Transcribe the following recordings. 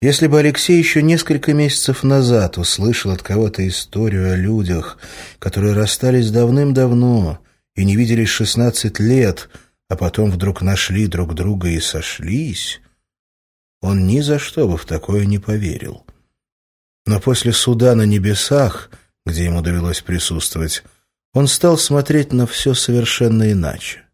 Если бы Алексей еще несколько месяцев назад услышал от кого-то историю о людях, которые расстались давным-давно и не виделись шестнадцать лет, а потом вдруг нашли друг друга и сошлись, он ни за что бы в такое не поверил. Но после суда на небесах, где ему довелось присутствовать, он стал смотреть на все совершенно иначе.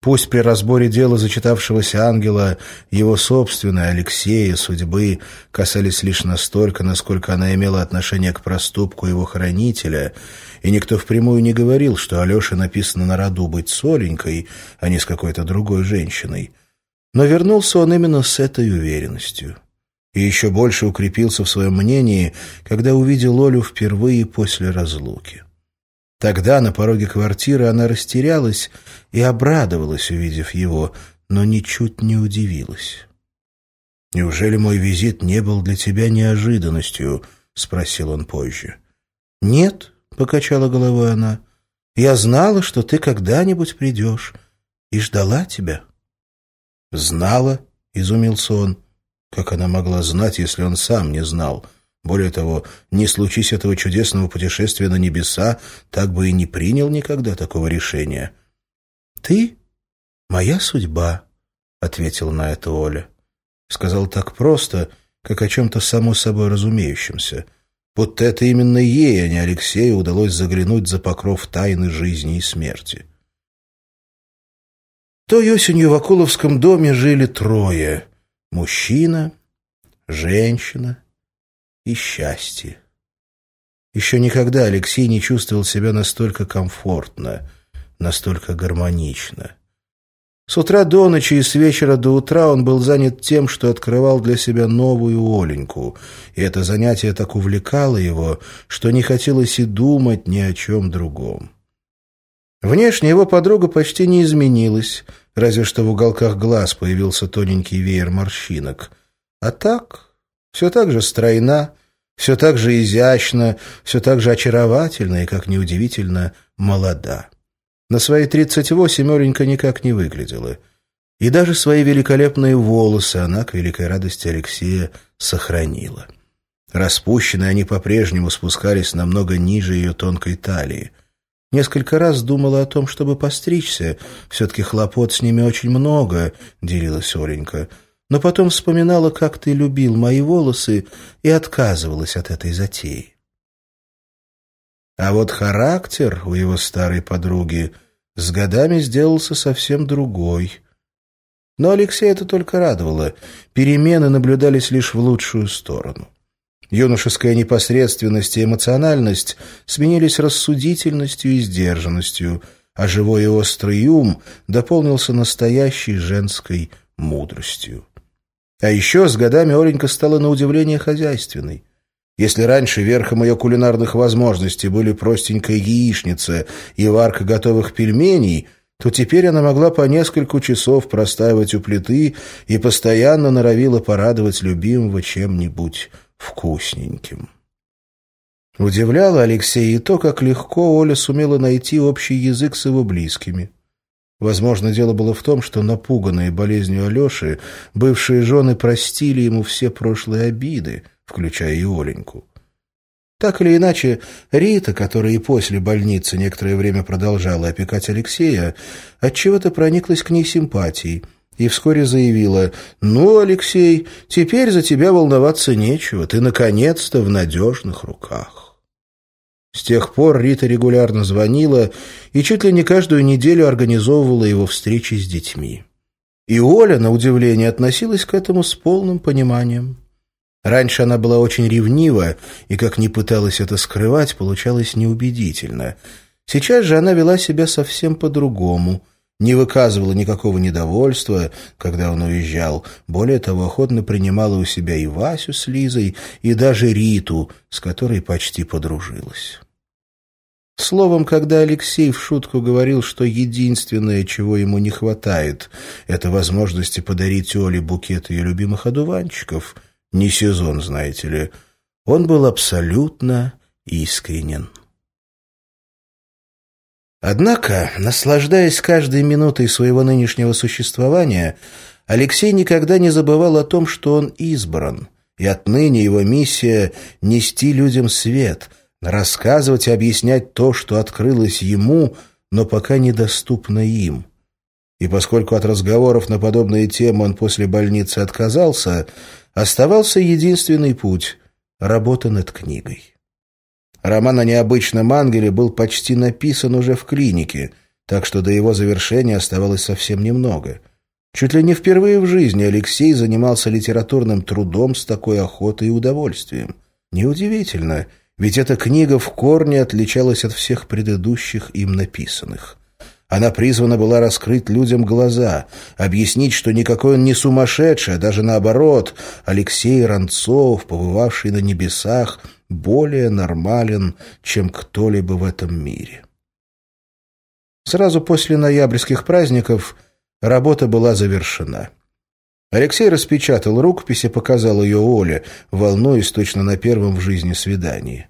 Пусть при разборе дела зачитавшегося ангела его собственной, Алексея, судьбы касались лишь настолько, насколько она имела отношение к проступку его хранителя, и никто впрямую не говорил, что Алёше написано на роду быть соленькой, а не с какой-то другой женщиной. Но вернулся он именно с этой уверенностью. И еще больше укрепился в своем мнении, когда увидел Олю впервые после разлуки. Тогда на пороге квартиры она растерялась и обрадовалась, увидев его, но ничуть не удивилась. «Неужели мой визит не был для тебя неожиданностью?» — спросил он позже. «Нет», — покачала головой она, — «я знала, что ты когда-нибудь придешь, и ждала тебя». «Знала?» — изумился он. Как она могла знать, если он сам не знал — более того, не случись этого чудесного путешествия на небеса, так бы и не принял никогда такого решения. «Ты — моя судьба», — ответила на это Оля. Сказал так просто, как о чем-то само собой разумеющемся. Будто это именно ей, а не Алексею, удалось заглянуть за покров тайны жизни и смерти. Той осенью в Акуловском доме жили трое — мужчина, женщина и счастье. Еще никогда Алексей не чувствовал себя настолько комфортно, настолько гармонично. С утра до ночи и с вечера до утра он был занят тем, что открывал для себя новую Оленьку, и это занятие так увлекало его, что не хотелось и думать ни о чем другом. Внешне его подруга почти не изменилась, разве что в уголках глаз появился тоненький веер морщинок. А так все так же стройна, все так же изящна, все так же очаровательна и, как неудивительно, молода. На свои тридцать восемь Оленька никак не выглядела. И даже свои великолепные волосы она, к великой радости Алексея, сохранила. Распущенные они по-прежнему спускались намного ниже ее тонкой талии. Несколько раз думала о том, чтобы постричься. Все-таки хлопот с ними очень много, — делилась Оленька но потом вспоминала, как ты любил мои волосы, и отказывалась от этой затеи. А вот характер у его старой подруги с годами сделался совсем другой. Но Алексея это только радовало. Перемены наблюдались лишь в лучшую сторону. Юношеская непосредственность и эмоциональность сменились рассудительностью и сдержанностью, а живой и острый ум дополнился настоящей женской мудростью. А еще с годами Оленька стала на удивление хозяйственной. Если раньше верхом ее кулинарных возможностей были простенькая яичница и варка готовых пельменей, то теперь она могла по несколько часов простаивать у плиты и постоянно норовила порадовать любимого чем-нибудь вкусненьким. Удивляло Алексея и то, как легко Оля сумела найти общий язык с его близкими. Возможно, дело было в том, что напуганные болезнью Алеши, бывшие жены простили ему все прошлые обиды, включая и Оленьку. Так или иначе, Рита, которая и после больницы некоторое время продолжала опекать Алексея, отчего-то прониклась к ней симпатией и вскоре заявила «Ну, Алексей, теперь за тебя волноваться нечего, ты наконец-то в надежных руках». С тех пор Рита регулярно звонила и чуть ли не каждую неделю организовывала его встречи с детьми. И Оля, на удивление, относилась к этому с полным пониманием. Раньше она была очень ревнива, и, как ни пыталась это скрывать, получалось неубедительно. Сейчас же она вела себя совсем по-другому, не выказывала никакого недовольства, когда он уезжал. Более того, охотно принимала у себя и Васю с Лизой, и даже Риту, с которой почти подружилась. Словом, когда Алексей в шутку говорил, что единственное, чего ему не хватает, это возможности подарить Оле букет ее любимых одуванчиков, не сезон, знаете ли, он был абсолютно искренен. Однако, наслаждаясь каждой минутой своего нынешнего существования, Алексей никогда не забывал о том, что он избран, и отныне его миссия — нести людям свет, рассказывать и объяснять то, что открылось ему, но пока недоступно им. И поскольку от разговоров на подобные темы он после больницы отказался, оставался единственный путь — работа над книгой. Роман о необычном ангеле был почти написан уже в клинике, так что до его завершения оставалось совсем немного. Чуть ли не впервые в жизни Алексей занимался литературным трудом с такой охотой и удовольствием. Неудивительно, ведь эта книга в корне отличалась от всех предыдущих им написанных. Она призвана была раскрыть людям глаза, объяснить, что никакой он не сумасшедший, а даже наоборот, Алексей Ранцов, побывавший на небесах, более нормален, чем кто-либо в этом мире. Сразу после ноябрьских праздников работа была завершена. Алексей распечатал рукопись и показал ее Оле, волнуясь точно на первом в жизни свидании.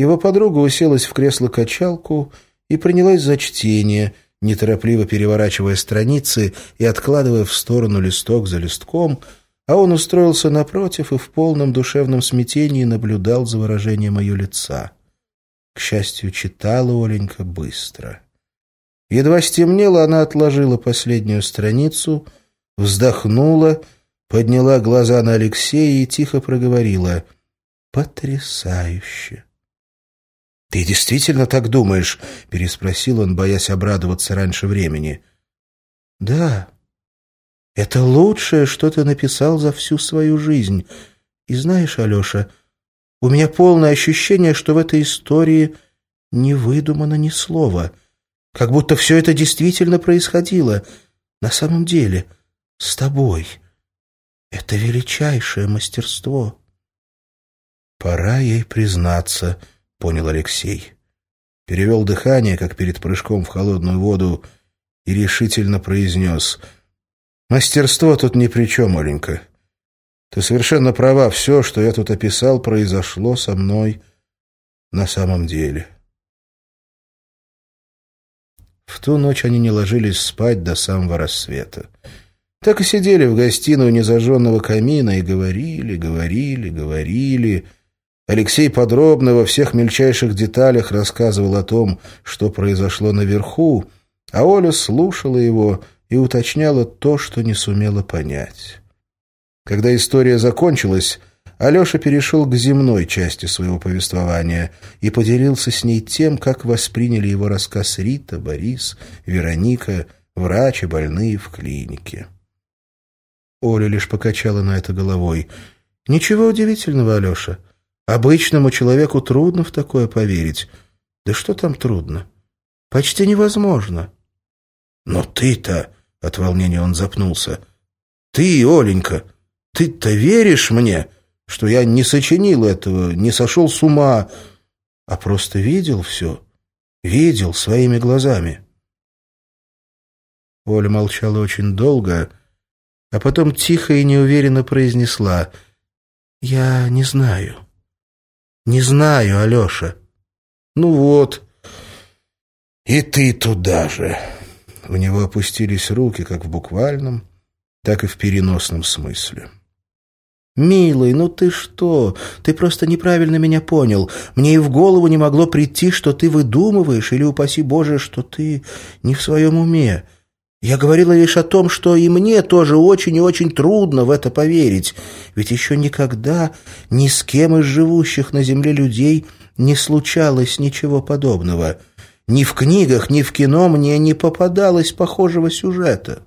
Его подруга уселась в кресло-качалку и принялась за чтение, неторопливо переворачивая страницы и откладывая в сторону листок за листком, а он устроился напротив и в полном душевном смятении наблюдал за выражением ее лица. К счастью, читала Оленька быстро. Едва стемнело, она отложила последнюю страницу, вздохнула, подняла глаза на Алексея и тихо проговорила «Потрясающе!» «Ты действительно так думаешь?» — переспросил он, боясь обрадоваться раньше времени. «Да. Это лучшее, что ты написал за всю свою жизнь. И знаешь, Алеша, у меня полное ощущение, что в этой истории не выдумано ни слова. Как будто все это действительно происходило. На самом деле, с тобой. Это величайшее мастерство». «Пора ей признаться», понял Алексей. Перевел дыхание, как перед прыжком в холодную воду, и решительно произнес. «Мастерство тут ни при чем, Оленька. Ты совершенно права, все, что я тут описал, произошло со мной на самом деле». В ту ночь они не ложились спать до самого рассвета. Так и сидели в гостиной незажженного камина и говорили, говорили, говорили... Алексей подробно во всех мельчайших деталях рассказывал о том, что произошло наверху, а Оля слушала его и уточняла то, что не сумела понять. Когда история закончилась, Алеша перешел к земной части своего повествования и поделился с ней тем, как восприняли его рассказ Рита, Борис, Вероника, врачи, больные в клинике. Оля лишь покачала на это головой. «Ничего удивительного, Алеша. Обычному человеку трудно в такое поверить. Да что там трудно? Почти невозможно. Но ты-то, от волнения он запнулся, ты, Оленька, ты-то веришь мне, что я не сочинил этого, не сошел с ума, а просто видел все, видел своими глазами? Оля молчала очень долго, а потом тихо и неуверенно произнесла «Я не знаю». Не знаю, Алеша. Ну вот. И ты туда же. У него опустились руки как в буквальном, так и в переносном смысле. «Милый, ну ты что? Ты просто неправильно меня понял. Мне и в голову не могло прийти, что ты выдумываешь, или, упаси Боже, что ты не в своем уме. Я говорила лишь о том, что и мне тоже очень и очень трудно в это поверить, ведь еще никогда ни с кем из живущих на земле людей не случалось ничего подобного. Ни в книгах, ни в кино мне не попадалось похожего сюжета.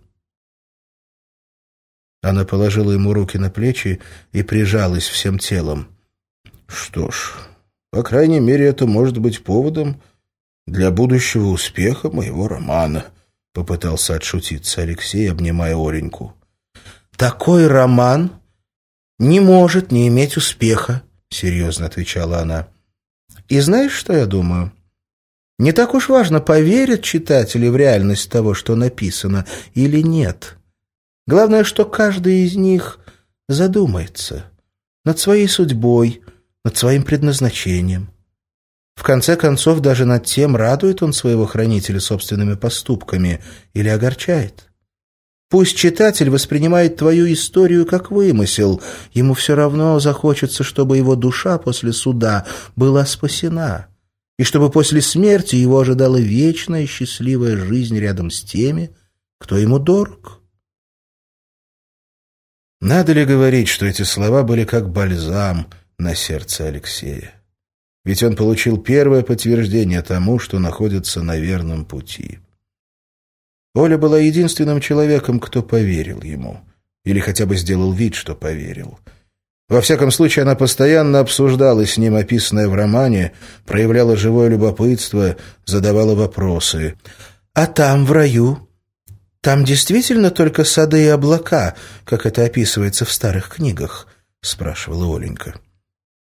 Она положила ему руки на плечи и прижалась всем телом. «Что ж, по крайней мере, это может быть поводом для будущего успеха моего романа». — попытался отшутиться Алексей, обнимая Ореньку. «Такой роман не может не иметь успеха», — серьезно отвечала она. «И знаешь, что я думаю? Не так уж важно, поверят читатели в реальность того, что написано, или нет. Главное, что каждый из них задумается над своей судьбой, над своим предназначением. В конце концов, даже над тем, радует он своего хранителя собственными поступками или огорчает. Пусть читатель воспринимает твою историю как вымысел, ему все равно захочется, чтобы его душа после суда была спасена, и чтобы после смерти его ожидала вечная счастливая жизнь рядом с теми, кто ему дорог. Надо ли говорить, что эти слова были как бальзам на сердце Алексея? Ведь он получил первое подтверждение тому, что находится на верном пути. Оля была единственным человеком, кто поверил ему. Или хотя бы сделал вид, что поверил. Во всяком случае, она постоянно обсуждала с ним описанное в романе, проявляла живое любопытство, задавала вопросы. «А там, в раю, там действительно только сады и облака, как это описывается в старых книгах?» — спрашивала Оленька.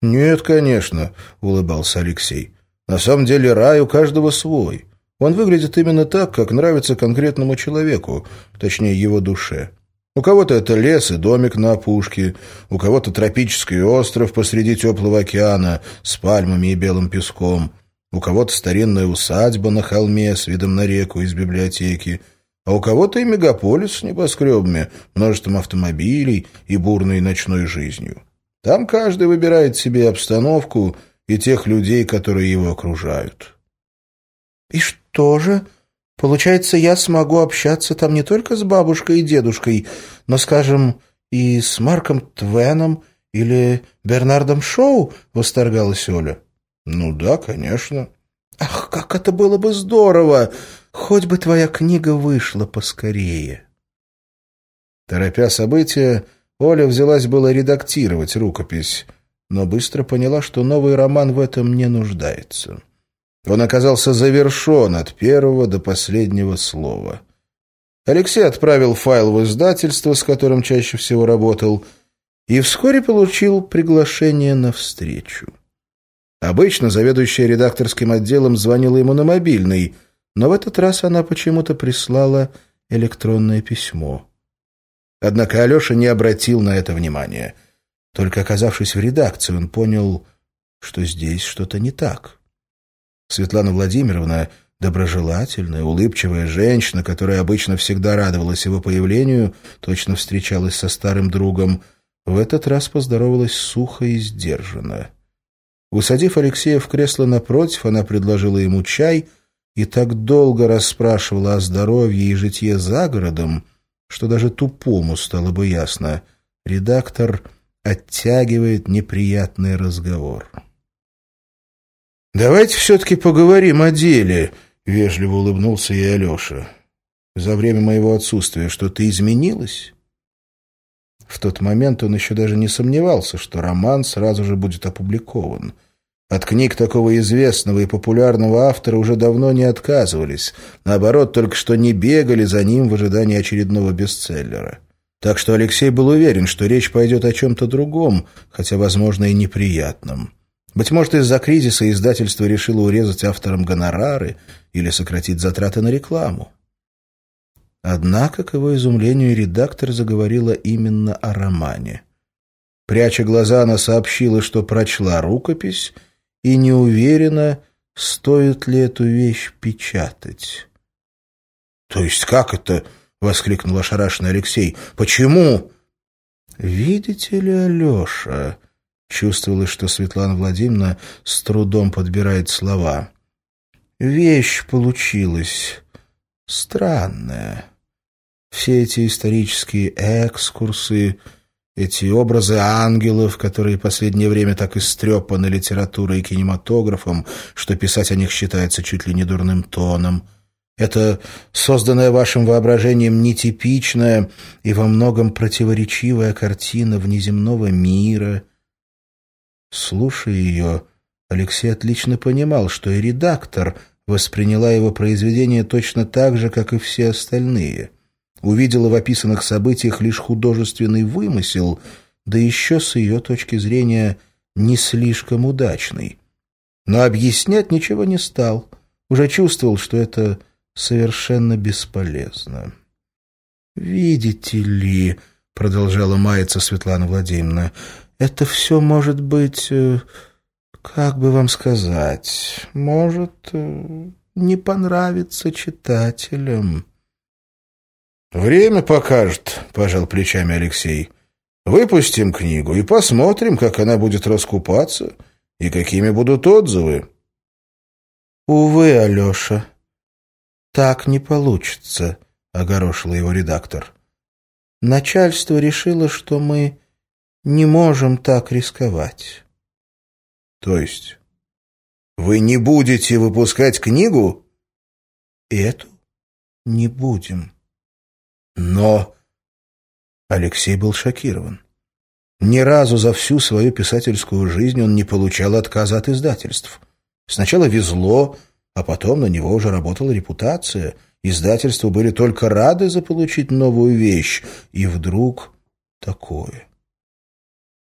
«Нет, конечно», — улыбался Алексей. «На самом деле рай у каждого свой». Он выглядит именно так, как нравится конкретному человеку, точнее его душе. У кого-то это лес и домик на опушке, у кого-то тропический остров посреди теплого океана с пальмами и белым песком, у кого-то старинная усадьба на холме с видом на реку из библиотеки, а у кого-то и мегаполис с небоскребами, множеством автомобилей и бурной ночной жизнью. Там каждый выбирает себе обстановку и тех людей, которые его окружают. «И что же? Получается, я смогу общаться там не только с бабушкой и дедушкой, но, скажем, и с Марком Твеном или Бернардом Шоу?» — восторгалась Оля. «Ну да, конечно». «Ах, как это было бы здорово! Хоть бы твоя книга вышла поскорее!» Торопя события, Оля взялась было редактировать рукопись, но быстро поняла, что новый роман в этом не нуждается. Он оказался завершен от первого до последнего слова. Алексей отправил файл в издательство, с которым чаще всего работал, и вскоре получил приглашение на встречу. Обычно заведующая редакторским отделом звонила ему на мобильный, но в этот раз она почему-то прислала электронное письмо. Однако Алеша не обратил на это внимания. Только оказавшись в редакции, он понял, что здесь что-то не так. Светлана Владимировна, доброжелательная, улыбчивая женщина, которая обычно всегда радовалась его появлению, точно встречалась со старым другом, в этот раз поздоровалась сухо и сдержанно. Усадив Алексея в кресло напротив, она предложила ему чай и так долго расспрашивала о здоровье и житье за городом, что даже тупому стало бы ясно. Редактор оттягивает неприятный разговор. «Давайте все-таки поговорим о деле», — вежливо улыбнулся ей Алеша. «За время моего отсутствия что-то изменилось?» В тот момент он еще даже не сомневался, что роман сразу же будет опубликован. От книг такого известного и популярного автора уже давно не отказывались. Наоборот, только что не бегали за ним в ожидании очередного бестселлера. Так что Алексей был уверен, что речь пойдет о чем-то другом, хотя, возможно, и неприятном. Быть может, из-за кризиса издательство решило урезать авторам гонорары или сократить затраты на рекламу. Однако, к его изумлению, редактор заговорила именно о романе. Пряча глаза, она сообщила, что прочла рукопись и не уверена, стоит ли эту вещь печатать. — То есть как это? — воскликнул ошарашенный Алексей. — Почему? — Видите ли, Алеша... Чувствовалось, что Светлана Владимировна с трудом подбирает слова. Вещь получилась странная. Все эти исторические экскурсы, эти образы ангелов, которые в последнее время так истрепаны литературой и кинематографом, что писать о них считается чуть ли не дурным тоном. Это созданная вашим воображением нетипичная и во многом противоречивая картина внеземного мира — Слушая ее, Алексей отлично понимал, что и редактор восприняла его произведение точно так же, как и все остальные. Увидела в описанных событиях лишь художественный вымысел, да еще с ее точки зрения не слишком удачный. Но объяснять ничего не стал. Уже чувствовал, что это совершенно бесполезно. «Видите ли...» — продолжала маяться Светлана Владимировна — это все может быть, э, как бы вам сказать, может э, не понравиться читателям. «Время покажет», — пожал плечами Алексей. «Выпустим книгу и посмотрим, как она будет раскупаться и какими будут отзывы». «Увы, Алеша, так не получится», — огорошил его редактор. «Начальство решило, что мы не можем так рисковать». «То есть вы не будете выпускать книгу?» «Эту не будем». Но Алексей был шокирован. Ни разу за всю свою писательскую жизнь он не получал отказа от издательств. Сначала везло, а потом на него уже работала репутация. Издательства были только рады заполучить новую вещь. И вдруг такое.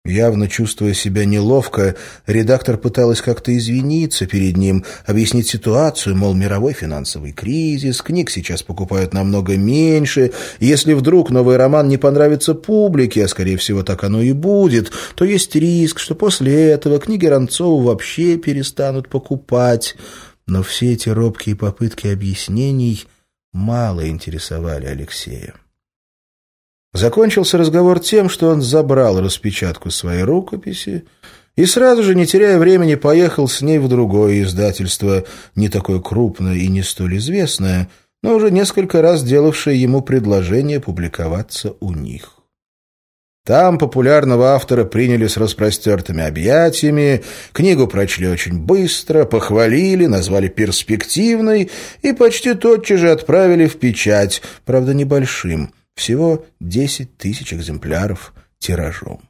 Явно чувствуя себя неловко, редактор пыталась как-то извиниться перед ним, объяснить ситуацию, мол, мировой финансовый кризис, книг сейчас покупают намного меньше, если вдруг новый роман не понравится публике, а скорее всего так оно и будет, то есть риск, что после этого книги Ранцова вообще перестанут покупать. Но все эти робкие попытки объяснений мало интересовали Алексея. Закончился разговор тем, что он забрал распечатку своей рукописи и сразу же, не теряя времени, поехал с ней в другое издательство, не такое крупное и не столь известное, но уже несколько раз делавшее ему предложение публиковаться у них. Там популярного автора приняли с распростертыми объятиями, книгу прочли очень быстро, похвалили, назвали перспективной и почти тотчас же отправили в печать, правда небольшим – всего 10 тысяч экземпляров тиражом.